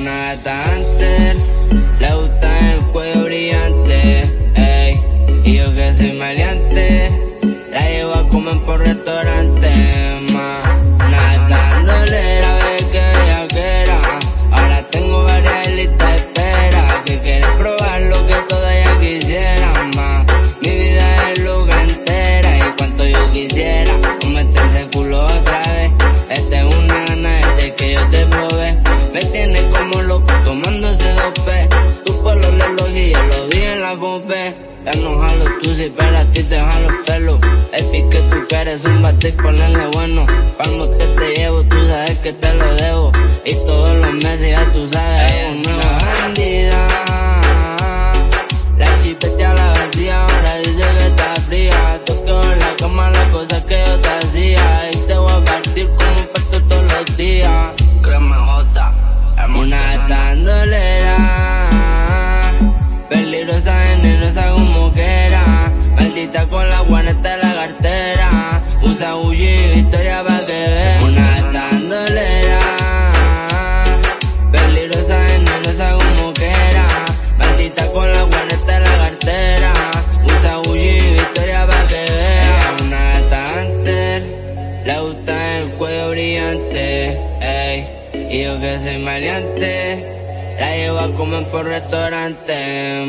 está antes, le gusta el cuello brillante, ey. Y yo que soy maleante, la llevo a comer por restaurante, loco tomándose dos P. Tú por los lelos y yo lo vi en la compe. Ya no jalo tú si pero a ti te jalo pelo. El pique tú quieres un batir ponerle bueno. Cuando te te llevo tú sabes que te lo debo. Y todos los meses ya tú sabes es una bandida. La chipeta la vacía ahora dice que está fría. Toqueo en la cama las cosas que yo te hacía. Y te voy a partir como un pato todos los días. Usa Gucci Victoria pa' que vea. Una tandolera. Peligrosa, venenosa como quiera. Maldita con la guaneta de la cartera. Usa Gucci Victoria pa' que vea. Una tanter. Le gusta el cuello brillante, ey. Y yo que soy maleante, la llevo a comer por restaurante.